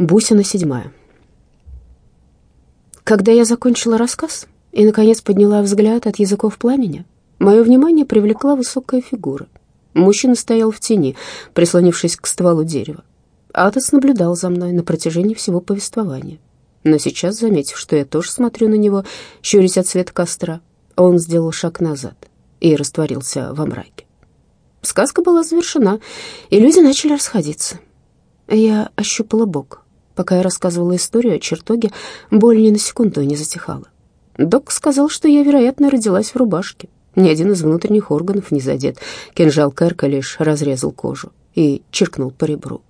Бусина седьмая. Когда я закончила рассказ и, наконец, подняла взгляд от языков пламени, мое внимание привлекла высокая фигура. Мужчина стоял в тени, прислонившись к стволу дерева. Атос наблюдал за мной на протяжении всего повествования. Но сейчас, заметив, что я тоже смотрю на него, щурясь от света костра, он сделал шаг назад и растворился во мраке. Сказка была завершена, и люди начали расходиться. Я ощупала бок, Пока я рассказывала историю о чертоге, боль ни на секунду не затихала. Док сказал, что я, вероятно, родилась в рубашке. Ни один из внутренних органов не задет. Кинжал Кэрка лишь разрезал кожу и чиркнул по ребру.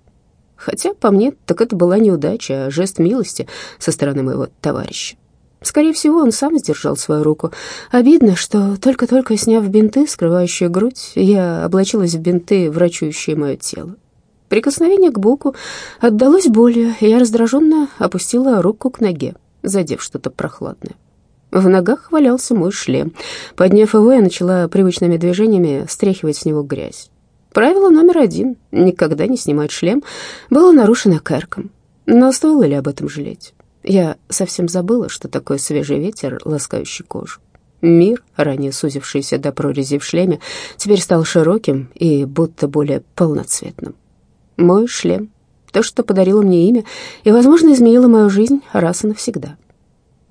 Хотя, по мне, так это была неудача, а жест милости со стороны моего товарища. Скорее всего, он сам сдержал свою руку. Обидно, что только-только сняв бинты, скрывающие грудь, я облачилась в бинты, врачующие мое тело. Прикосновение к боку отдалось болью, и я раздраженно опустила руку к ноге, задев что-то прохладное. В ногах валялся мой шлем. Подняв его, я начала привычными движениями стряхивать с него грязь. Правило номер один — никогда не снимать шлем — было нарушено Кэрком. Но стоило ли об этом жалеть? Я совсем забыла, что такое свежий ветер, ласкающий кожу. Мир, ранее сузившийся до прорези в шлеме, теперь стал широким и будто более полноцветным. Мой шлем. То, что подарило мне имя и, возможно, изменило мою жизнь раз и навсегда.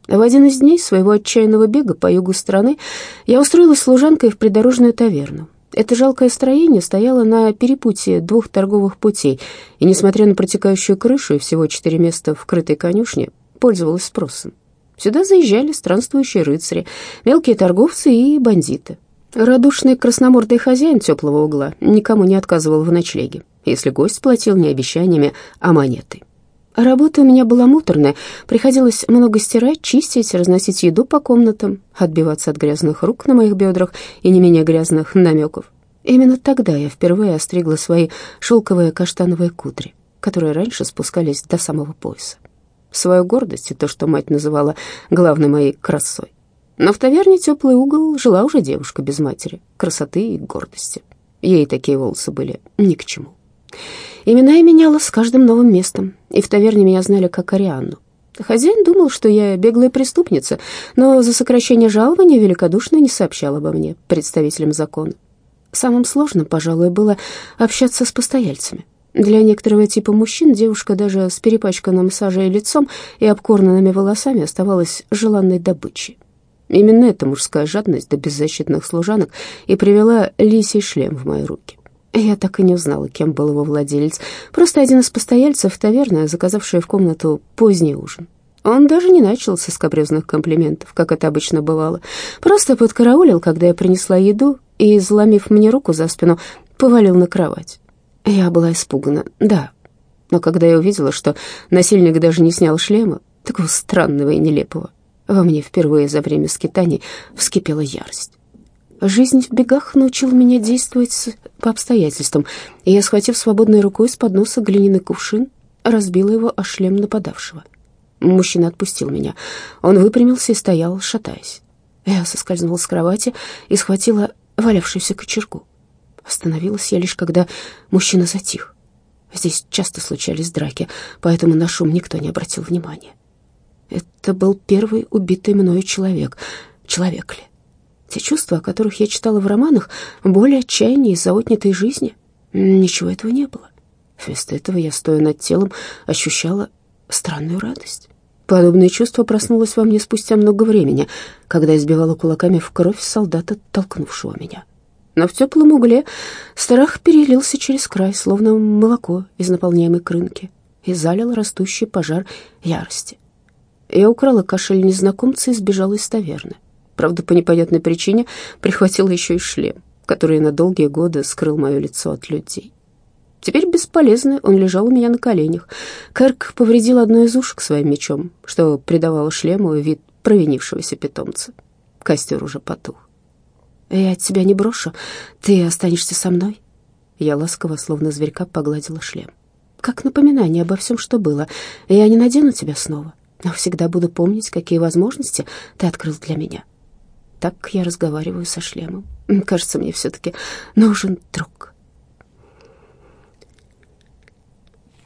В один из дней своего отчаянного бега по югу страны я устроилась служанкой в придорожную таверну. Это жалкое строение стояло на перепутье двух торговых путей, и, несмотря на протекающую крышу и всего четыре места в крытой конюшне, пользовалась спросом. Сюда заезжали странствующие рыцари, мелкие торговцы и бандиты. Радушный красномордый хозяин теплого угла никому не отказывал в ночлеге если гость платил не обещаниями, а монетой. Работа у меня была муторная, приходилось много стирать, чистить, разносить еду по комнатам, отбиваться от грязных рук на моих бедрах и не менее грязных намеков. Именно тогда я впервые остригла свои шелковые каштановые кудри, которые раньше спускались до самого пояса. Свою гордость и то, что мать называла главной моей красой. Но в таверне «Теплый угол» жила уже девушка без матери, красоты и гордости. Ей такие волосы были ни к чему. Имена я меняла с каждым новым местом, и в таверне меня знали как Арианну. Хозяин думал, что я беглая преступница, но за сокращение жалования великодушно не сообщал обо мне представителям закона. Самым сложным, пожалуй, было общаться с постояльцами. Для некоторого типа мужчин девушка даже с перепачканным сажей лицом и обкорнанными волосами оставалась желанной добычей. Именно эта мужская жадность до беззащитных служанок и привела лисий шлем в мои руки. Я так и не узнала, кем был его владелец. Просто один из постояльцев таверны, заказавший в комнату поздний ужин. Он даже не начал со скобрезных комплиментов, как это обычно бывало. Просто подкараулил, когда я принесла еду, и, заломив мне руку за спину, повалил на кровать. Я была испугана, да. Но когда я увидела, что насильник даже не снял шлема, такого странного и нелепого, во мне впервые за время скитаний вскипела ярость. Жизнь в бегах научила меня действовать по обстоятельствам, и я, схватив свободной рукой с подноса глиняный кувшин, разбила его о шлем нападавшего. Мужчина отпустил меня. Он выпрямился и стоял, шатаясь. Я соскользнула с кровати и схватила валявшуюся кочергу. Остановилась я лишь, когда мужчина затих. Здесь часто случались драки, поэтому на шум никто не обратил внимания. Это был первый убитый мною человек. Человек ли? Те чувства, о которых я читала в романах, боль, отчаяние из-за отнятой жизни, ничего этого не было. Вместо этого я, стоя над телом, ощущала странную радость. Подобное чувство проснулось во мне спустя много времени, когда избивала кулаками в кровь солдата, толкнувшего меня. Но в теплом угле страх перелился через край, словно молоко из наполняемой крынки, и залил растущий пожар ярости. Я украла кошель незнакомца и сбежала из таверны. Правда, по непонятной причине прихватила еще и шлем, который на долгие годы скрыл мое лицо от людей. Теперь бесполезный, он лежал у меня на коленях. Кэрк повредил одно из ушек своим мечом, что придавало шлему вид провинившегося питомца. Костер уже потух. «Я тебя не брошу, ты останешься со мной?» Я ласково, словно зверька, погладила шлем. «Как напоминание обо всем, что было. Я не надену тебя снова, но всегда буду помнить, какие возможности ты открыл для меня. Так я разговариваю со шлемом. Кажется, мне все-таки нужен друг.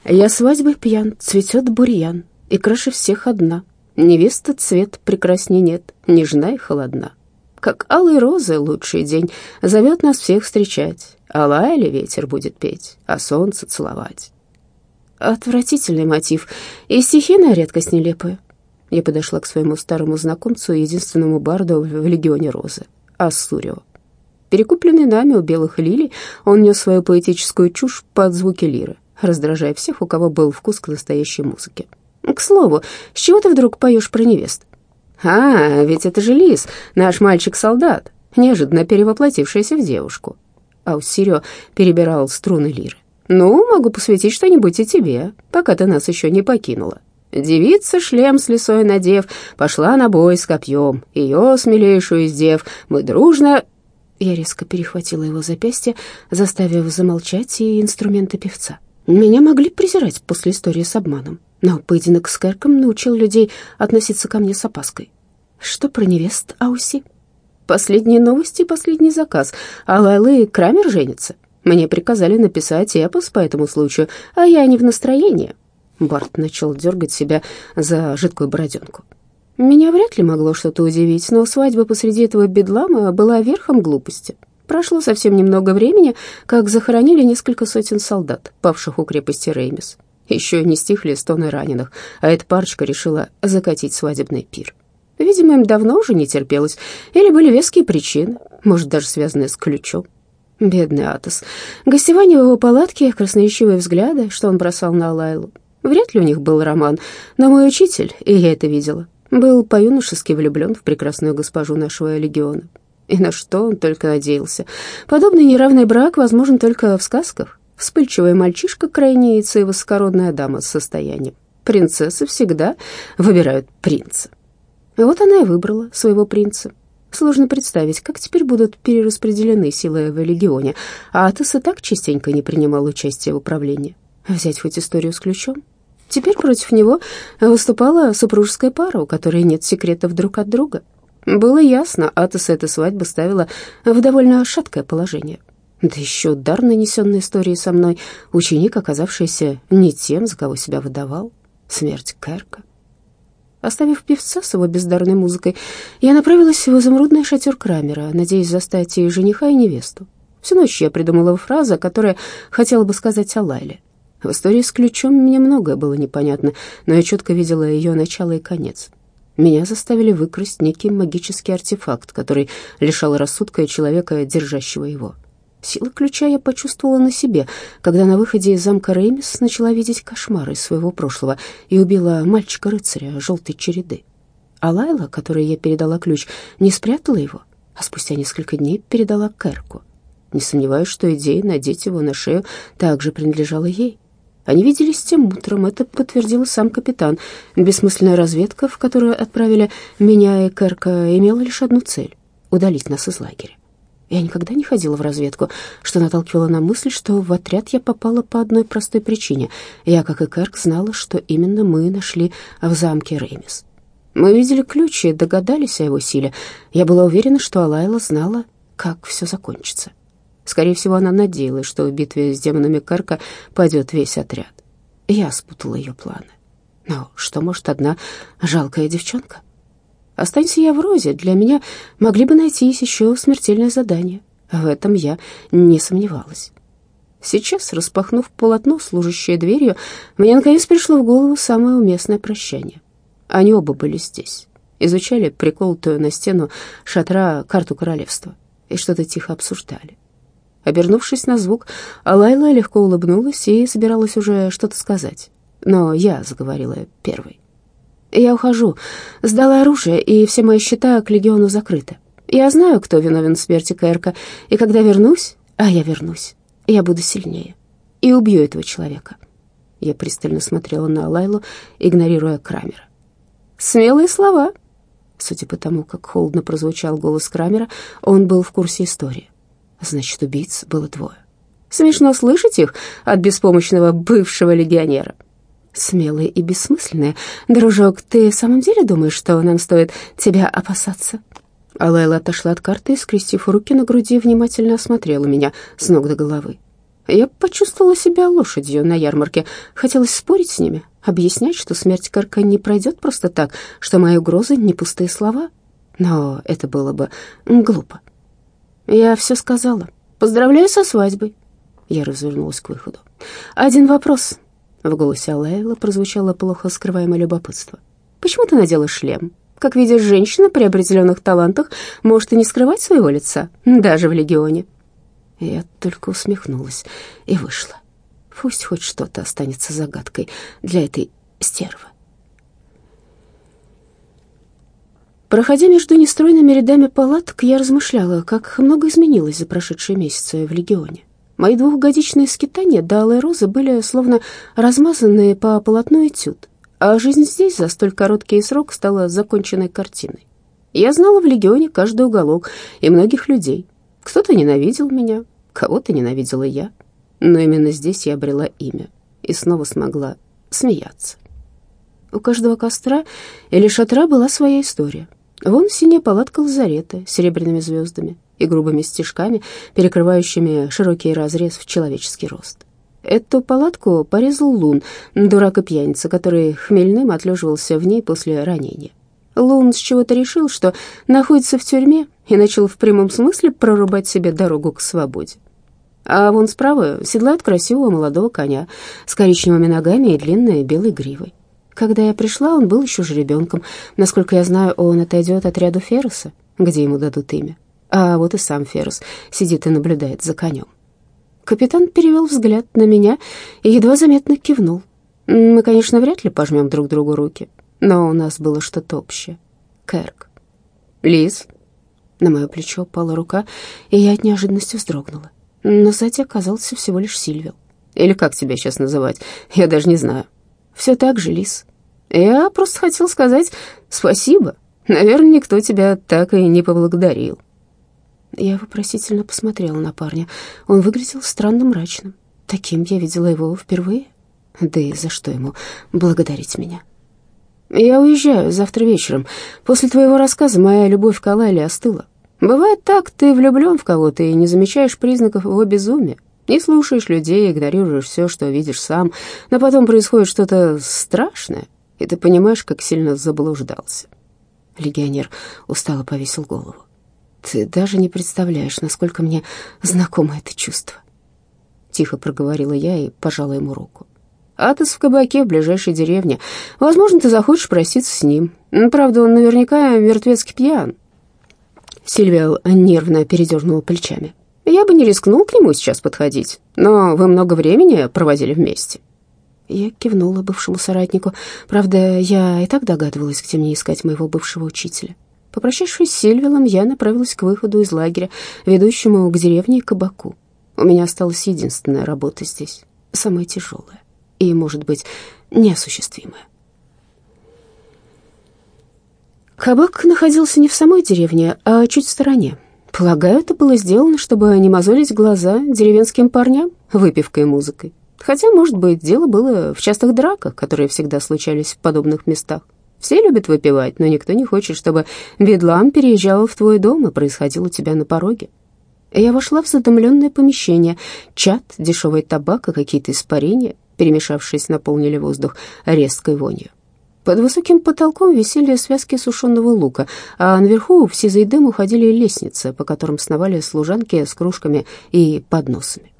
Я свадьбы пьян, цветет бурьян, и краше всех одна. Невеста цвет прекрасней нет, нежна и холодна. Как алые розы лучший день зовет нас всех встречать, а лаяли ветер будет петь, а солнце целовать. Отвратительный мотив, и стихи на редкость нелепые. Я подошла к своему старому знакомцу, единственному барду в легионе Розы, Ассурио. Перекупленный нами у белых лилий, он нес свою поэтическую чушь под звуки лиры, раздражая всех, у кого был вкус к настоящей музыке. «К слову, с чего ты вдруг поешь про невест?» «А, ведь это же Лис, наш мальчик-солдат, неожиданно перевоплотившийся в девушку». Аусирио перебирал струны лиры. «Ну, могу посвятить что-нибудь и тебе, пока ты нас еще не покинула. Девица, шлем с лисой надев, пошла на бой с копьем. Ее, смелейшую из дев, мы дружно...» Я резко перехватила его запястье, заставив замолчать и инструменты певца. Меня могли презирать после истории с обманом, но поединок с Кэрком научил людей относиться ко мне с опаской. Что про невест Ауси? Последние новости и последний заказ. А Лайлы и Крамер женятся. Мне приказали написать эпос по этому случаю, а я не в настроении. Барт начал дергать себя за жидкую бороденку. Меня вряд ли могло что-то удивить, но свадьба посреди этого бедлама была верхом глупости. Прошло совсем немного времени, как захоронили несколько сотен солдат, павших у крепости Реймис. Еще не стихли стоны раненых, а эта парочка решила закатить свадебный пир. Видимо, им давно уже не терпелось, или были веские причины, может, даже связанные с ключом. Бедный Атос. Гостевание в его палатке, красноречивые взгляды, что он бросал на Лайлу. Вряд ли у них был роман, но мой учитель, и я это видела, был по-юношески влюблен в прекрасную госпожу нашего легиона. И на что он только надеялся. Подобный неравный брак возможен только в сказках. Вспыльчивый мальчишка крайнеется и высокородная дама с состоянием. Принцессы всегда выбирают принца. И вот она и выбрала своего принца. Сложно представить, как теперь будут перераспределены силы в легионе, а Атос и так частенько не принимал участие в управлении. Взять хоть историю с ключом. Теперь против него выступала супружеская пара, у которой нет секретов друг от друга. Было ясно, Атос эта свадьба ставила в довольно шаткое положение. Да еще дар, нанесенный историей со мной, ученик, оказавшийся не тем, за кого себя выдавал. Смерть Кэрка. Оставив певца с его бездарной музыкой, я направилась в изумрудный шатер Крамера, надеясь застать и жениха, и невесту. Всю ночь я придумала фразу, которую хотела бы сказать о Лайле. В истории с ключом мне многое было непонятно, но я четко видела ее начало и конец. Меня заставили выкрасть некий магический артефакт, который лишал рассудка человека, держащего его. Силы ключа я почувствовала на себе, когда на выходе из замка Реймис начала видеть кошмары из своего прошлого и убила мальчика-рыцаря желтой череды. А Лайла, которой я передала ключ, не спрятала его, а спустя несколько дней передала Кэрку. Не сомневаюсь, что идея надеть его на шею также принадлежала ей. Они виделись тем утром, это подтвердил сам капитан. Бессмысленная разведка, в которую отправили меня и Кэрка, имела лишь одну цель — удалить нас из лагеря. Я никогда не ходила в разведку, что наталкивало на мысль, что в отряд я попала по одной простой причине. Я, как и Кэрк, знала, что именно мы нашли в замке Реймис. Мы видели ключ и догадались о его силе. Я была уверена, что Алайла знала, как все закончится. Скорее всего, она надеялась, что в битве с демонами Кэрка пойдет весь отряд. Я спутала ее планы. Но что может одна жалкая девчонка? Останься я в розе, для меня могли бы найтись еще смертельное задание. В этом я не сомневалась. Сейчас, распахнув полотно, служащее дверью, мне наконец пришло в голову самое уместное прощание. Они оба были здесь, изучали приколотую на стену шатра карту королевства и что-то тихо обсуждали. Обернувшись на звук, Алайла легко улыбнулась и собиралась уже что-то сказать, но я заговорила первой. Я ухожу. Сдала оружие, и все мои счета к легиону закрыты. Я знаю, кто виновен в смерти Кэрка, и когда вернусь, а я вернусь, я буду сильнее и убью этого человека. Я пристально смотрела на Лайлу, игнорируя Крамера. Смелые слова. Судя по тому, как холодно прозвучал голос Крамера, он был в курсе истории. Значит, убийц было двое. Смешно слышать их от беспомощного бывшего легионера смелые и бессмысленные. Дружок, ты в самом деле думаешь, что нам стоит тебя опасаться?» Алайла отошла от карты и, скрестив руки на груди, внимательно осмотрела меня с ног до головы. Я почувствовала себя лошадью на ярмарке. Хотелось спорить с ними, объяснять, что смерть Карка не пройдет просто так, что мои угрозы не пустые слова. Но это было бы глупо. Я все сказала. Поздравляю со свадьбой. Я развернулась к выходу. Один вопрос. В голосе Алайла прозвучало плохо скрываемое любопытство. Почему ты надела шлем? Как видишь, женщина при определенных талантах может и не скрывать своего лица, даже в легионе. Я только усмехнулась и вышла. Пусть хоть что-то останется загадкой для этой стервы. Проходя между нестройными рядами палаток, я размышляла, как много изменилось за прошедшие месяцы в Легионе. Мои двухгодичные скитания до Алой Розы были словно размазанные по полотну этюд, а жизнь здесь за столь короткий срок стала законченной картиной. Я знала в Легионе каждый уголок и многих людей. Кто-то ненавидел меня, кого-то ненавидела я, но именно здесь я обрела имя и снова смогла смеяться. У каждого костра или шатра была своя история. Вон синяя палатка лазарета с серебряными звездами и грубыми стежками, перекрывающими широкий разрез в человеческий рост. Эту палатку порезал Лун, дурак и пьяница, который хмельным отлеживался в ней после ранения. Лун с чего-то решил, что находится в тюрьме, и начал в прямом смысле прорубать себе дорогу к свободе. А вон справа седлает красивого молодого коня с коричневыми ногами и длинной белой гривой. Когда я пришла, он был еще же ребенком. Насколько я знаю, он отойдет отряду Ферроса, где ему дадут имя. А вот и сам Феррос сидит и наблюдает за конем. Капитан перевел взгляд на меня и едва заметно кивнул. Мы, конечно, вряд ли пожмем друг другу руки, но у нас было что-то общее. Кэрк. Лиз. На мое плечо упала рука, и я от неожиданности вздрогнула. Но сзади оказался всего лишь Сильвил. Или как тебя сейчас называть, я даже не знаю. Все так же, Лис. Я просто хотел сказать спасибо. Наверное, никто тебя так и не поблагодарил. Я вопросительно посмотрела на парня. Он выглядел странно мрачным. Таким я видела его впервые. Да и за что ему благодарить меня? Я уезжаю завтра вечером. После твоего рассказа моя любовь к Алайле остыла. Бывает так, ты влюблен в кого-то и не замечаешь признаков его безумия. Не слушаешь людей, игнорируешь все, что видишь сам, но потом происходит что-то страшное, и ты понимаешь, как сильно заблуждался. Легионер устало повесил голову. Ты даже не представляешь, насколько мне знакомо это чувство. Тихо проговорила я и пожала ему руку. Атос в кабаке в ближайшей деревне. Возможно, ты захочешь проститься с ним. Правда, он наверняка мертвецки пьян. Сильвия нервно передернула плечами. Я бы не рискнул к нему сейчас подходить, но вы много времени проводили вместе». Я кивнула бывшему соратнику. Правда, я и так догадывалась, где мне искать моего бывшего учителя. Попрощавшись с Сильвелом, я направилась к выходу из лагеря, ведущему к деревне кабаку. У меня осталась единственная работа здесь, самая тяжелая и, может быть, неосуществимая. Кабак находился не в самой деревне, а чуть в стороне, Полагаю, это было сделано, чтобы не мозолить глаза деревенским парням выпивкой и музыкой. Хотя, может быть, дело было в частых драках, которые всегда случались в подобных местах. Все любят выпивать, но никто не хочет, чтобы бедлам переезжал в твой дом и происходил у тебя на пороге. Я вошла в задымленное помещение. Чат, дешевый табак и какие-то испарения, перемешавшись, наполнили воздух резкой вонью. Под высоким потолком висели связки сушеного лука, а наверху в сизый дым уходили лестницы, по которым сновали служанки с кружками и подносами.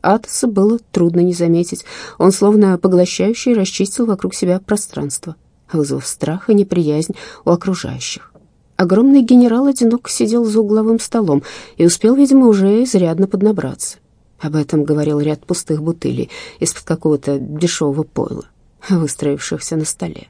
Атоса было трудно не заметить. Он словно поглощающий расчистил вокруг себя пространство, вызвав страх и неприязнь у окружающих. Огромный генерал одиноко сидел за угловым столом и успел, видимо, уже изрядно поднабраться. Об этом говорил ряд пустых бутылей из-под какого-то дешевого пойла, выстроившихся на столе.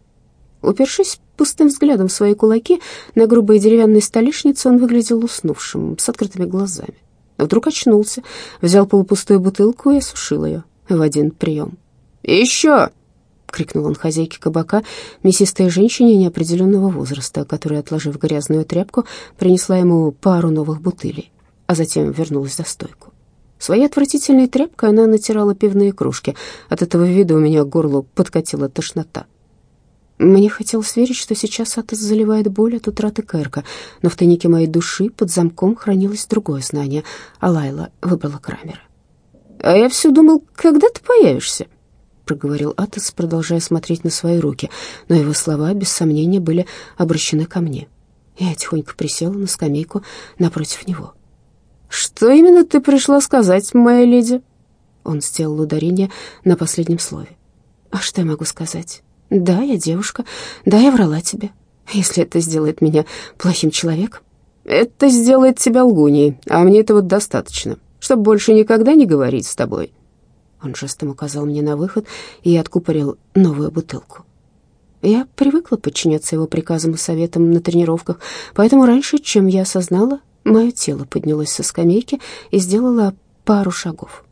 Упершись пустым взглядом в свои кулаки, на грубой деревянной столешнице он выглядел уснувшим, с открытыми глазами. Вдруг очнулся, взял полупустую бутылку и осушил ее в один прием. «Еще!» — крикнул он хозяйке кабака, мясистой женщине неопределенного возраста, которая, отложив грязную тряпку, принесла ему пару новых бутылей, а затем вернулась за стойку. Своей отвратительной тряпкой она натирала пивные кружки. От этого вида у меня к горлу подкатила тошнота. Мне хотелось верить, что сейчас Атос заливает боль от утраты Кэрка, но в тайнике моей души под замком хранилось другое знание, а Лайла выбрала Крамера. «А я все думал, когда ты появишься?» — проговорил Атос, продолжая смотреть на свои руки, но его слова, без сомнения, были обращены ко мне. Я тихонько присела на скамейку напротив него. «Что именно ты пришла сказать, моя леди?» Он сделал ударение на последнем слове. «А что я могу сказать? Да, я девушка, да, я врала тебе. Если это сделает меня плохим человеком, это сделает тебя лгуней, а мне этого достаточно, чтобы больше никогда не говорить с тобой». Он жестом указал мне на выход и откупорил новую бутылку. Я привыкла подчиняться его приказам и советам на тренировках, поэтому раньше, чем я осознала, мое тело поднялось со скамейки и сделало пару шагов.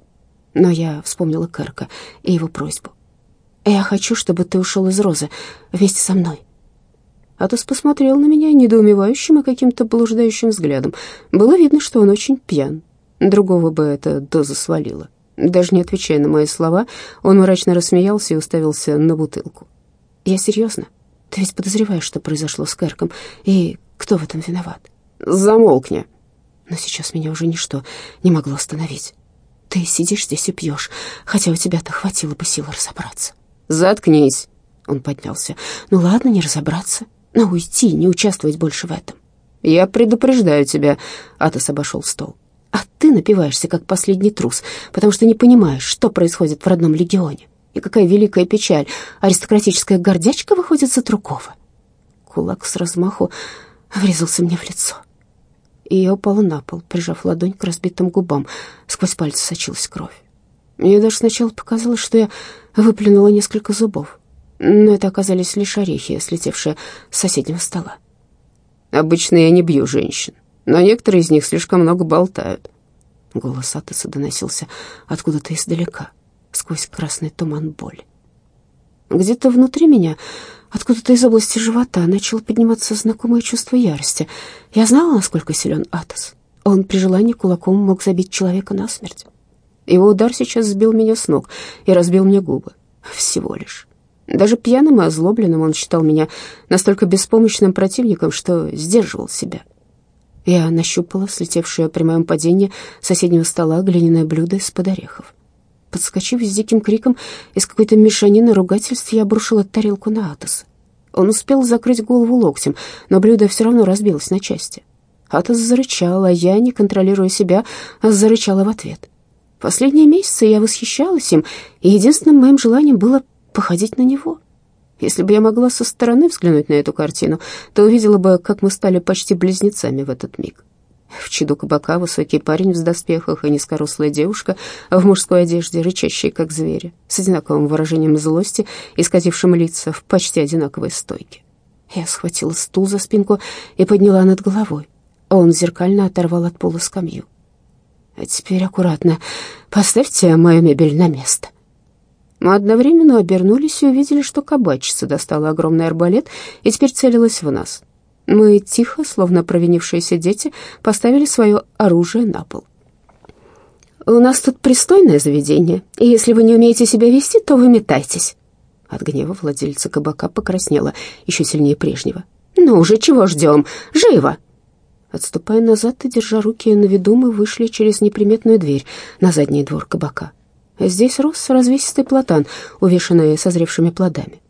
Но я вспомнила Кэрка и его просьбу. «Я хочу, чтобы ты ушел из Розы вместе со мной». Атос посмотрел на меня недоумевающим и каким-то блуждающим взглядом. Было видно, что он очень пьян. Другого бы эта доза свалила. Даже не отвечая на мои слова, он мрачно рассмеялся и уставился на бутылку. «Я серьезно? Ты ведь подозреваешь, что произошло с Кэрком, и кто в этом виноват?» «Замолкни!» Но сейчас меня уже ничто не могло остановить. Ты сидишь здесь и пьешь, хотя у тебя-то хватило бы сил разобраться. Заткнись. Он поднялся. Ну ладно, не разобраться, но уйти, не участвовать больше в этом. Я предупреждаю тебя. Атос обошел стол. А ты напиваешься, как последний трус, потому что не понимаешь, что происходит в родном легионе. И какая великая печаль. Аристократическая гордячка выходит за другого. Кулак с размаху врезался мне в лицо и я упала на пол, прижав ладонь к разбитым губам. Сквозь пальцы сочилась кровь. Мне даже сначала показалось, что я выплюнула несколько зубов, но это оказались лишь орехи, слетевшие с соседнего стола. «Обычно я не бью женщин, но некоторые из них слишком много болтают». Голос Атеса доносился откуда-то издалека, сквозь красный туман боли. Где-то внутри меня Откуда-то из области живота начало подниматься знакомое чувство ярости. Я знала, насколько силен Атос. Он при желании кулаком мог забить человека насмерть. Его удар сейчас сбил меня с ног и разбил мне губы. Всего лишь. Даже пьяным и озлобленным он считал меня настолько беспомощным противником, что сдерживал себя. Я нащупала слетевшее при моем падении соседнего стола глиняное блюдо из-под орехов. Подскочив с диким криком, из какой-то мешанины ругательств я обрушила тарелку на Атоса. Он успел закрыть голову локтем, но блюдо все равно разбилось на части. Атос зарычал, а я, не контролируя себя, зарычала в ответ. Последние месяцы я восхищалась им, и единственным моим желанием было походить на него. Если бы я могла со стороны взглянуть на эту картину, то увидела бы, как мы стали почти близнецами в этот миг. В чаду кабака высокий парень в доспехах и низкорослая девушка в мужской одежде, рычащие, как звери, с одинаковым выражением злости, исказившим лица в почти одинаковой стойке. Я схватила стул за спинку и подняла над головой. Он зеркально оторвал от пола скамью. «А теперь аккуратно поставьте мою мебель на место». Мы одновременно обернулись и увидели, что кабачица достала огромный арбалет и теперь целилась в нас — мы тихо, словно провинившиеся дети, поставили свое оружие на пол. «У нас тут пристойное заведение, и если вы не умеете себя вести, то вы метайтесь». От гнева владельца кабака покраснела еще сильнее прежнего. «Ну уже чего ждем? Живо!» Отступая назад и держа руки на виду, мы вышли через неприметную дверь на задний двор кабака. Здесь рос развесистый платан, увешанный созревшими плодами.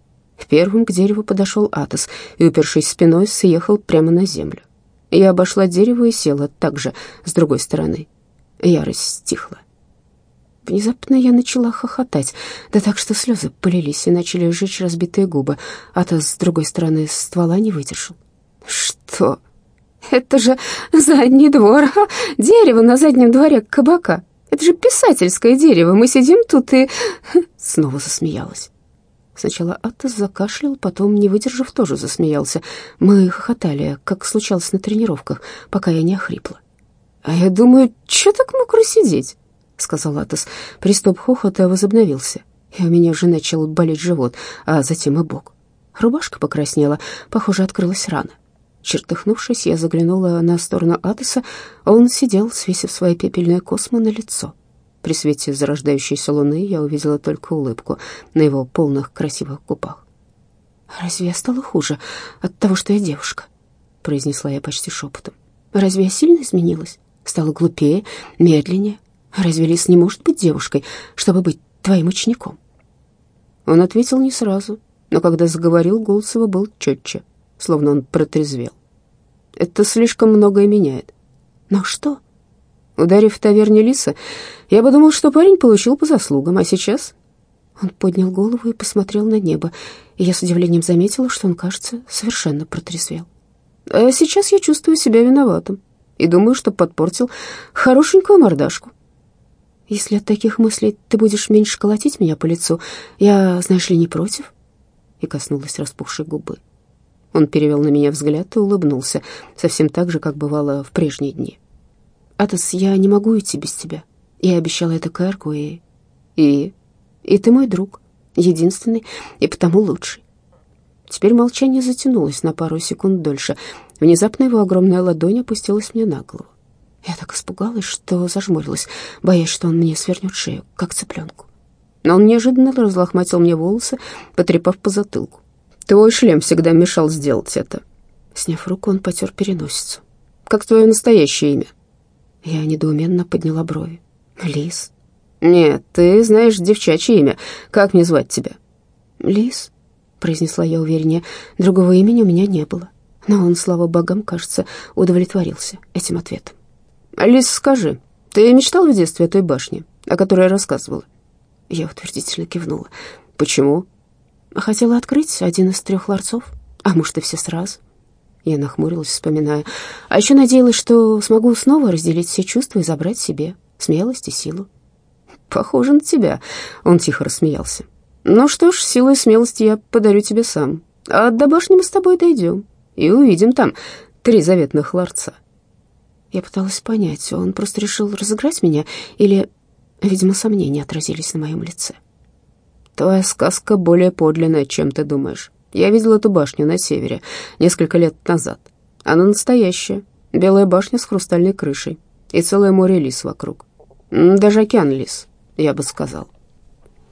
Первым к дереву подошел Атос и, упершись спиной, съехал прямо на землю. Я обошла дерево и села также с другой стороны. Ярость стихла. Внезапно я начала хохотать, да так, что слезы полились и начали жечь разбитые губы. Атос с другой стороны ствола не выдержал. «Что? Это же задний двор, а? дерево на заднем дворе кабака. Это же писательское дерево, мы сидим тут и...» Снова засмеялась. Сначала Атос закашлял, потом, не выдержав, тоже засмеялся. Мы хохотали, как случалось на тренировках, пока я не охрипла. «А я думаю, что так мокро сидеть?» — сказал Атос. Приступ хохота возобновился, и у меня уже начал болеть живот, а затем и бок. Рубашка покраснела, похоже, открылась рана. Чертыхнувшись, я заглянула на сторону Атоса. Он сидел, свесив свои пепельные космы на лицо. При свете зарождающейся луны я увидела только улыбку на его полных красивых губах. «Разве я стала хуже от того, что я девушка?» — произнесла я почти шепотом. «Разве я сильно изменилась? Стала глупее, медленнее? Разве лис не может быть девушкой, чтобы быть твоим учеником?» Он ответил не сразу, но когда заговорил, голос его был четче, словно он протрезвел. «Это слишком многое меняет». «Но что?» Ударив в таверне лиса, я подумал, что парень получил по заслугам, а сейчас... Он поднял голову и посмотрел на небо, и я с удивлением заметила, что он, кажется, совершенно протрезвел. А сейчас я чувствую себя виноватым и думаю, что подпортил хорошенькую мордашку. Если от таких мыслей ты будешь меньше колотить меня по лицу, я, знаешь ли, не против?» И коснулась распухшей губы. Он перевел на меня взгляд и улыбнулся, совсем так же, как бывало в прежние дни. «Атос, я не могу идти без тебя. Я обещала это Кэрку и... И... И ты мой друг, единственный и потому лучший». Теперь молчание затянулось на пару секунд дольше. Внезапно его огромная ладонь опустилась мне на голову. Я так испугалась, что зажмурилась, боясь, что он мне свернет шею, как цыпленку. Но он неожиданно разлохматил мне волосы, потрепав по затылку. «Твой шлем всегда мешал сделать это». Сняв руку, он потер переносицу. «Как твое настоящее имя?» Я недоуменно подняла брови. «Лис?» «Нет, ты знаешь девчачье имя. Как мне звать тебя?» «Лис», — произнесла я увереннее. «Другого имени у меня не было». Но он, слава богам, кажется, удовлетворился этим ответом. «Лис, скажи, ты мечтал в детстве о той башне, о которой я рассказывала?» Я утвердительно кивнула. «Почему?» «Хотела открыть один из трех ларцов, а может, и все сразу». Я нахмурилась, вспоминая. А еще надеялась, что смогу снова разделить все чувства и забрать себе смелость и силу. «Похоже на тебя», — он тихо рассмеялся. «Ну что ж, силу и смелость я подарю тебе сам. А до башни мы с тобой дойдем и увидим там три заветных ларца». Я пыталась понять, он просто решил разыграть меня или, видимо, сомнения отразились на моем лице. «Твоя сказка более подлинная, чем ты думаешь. Я видел эту башню на севере несколько лет назад. Она настоящая, белая башня с хрустальной крышей и целое море лис вокруг. Даже океан лис, я бы сказал».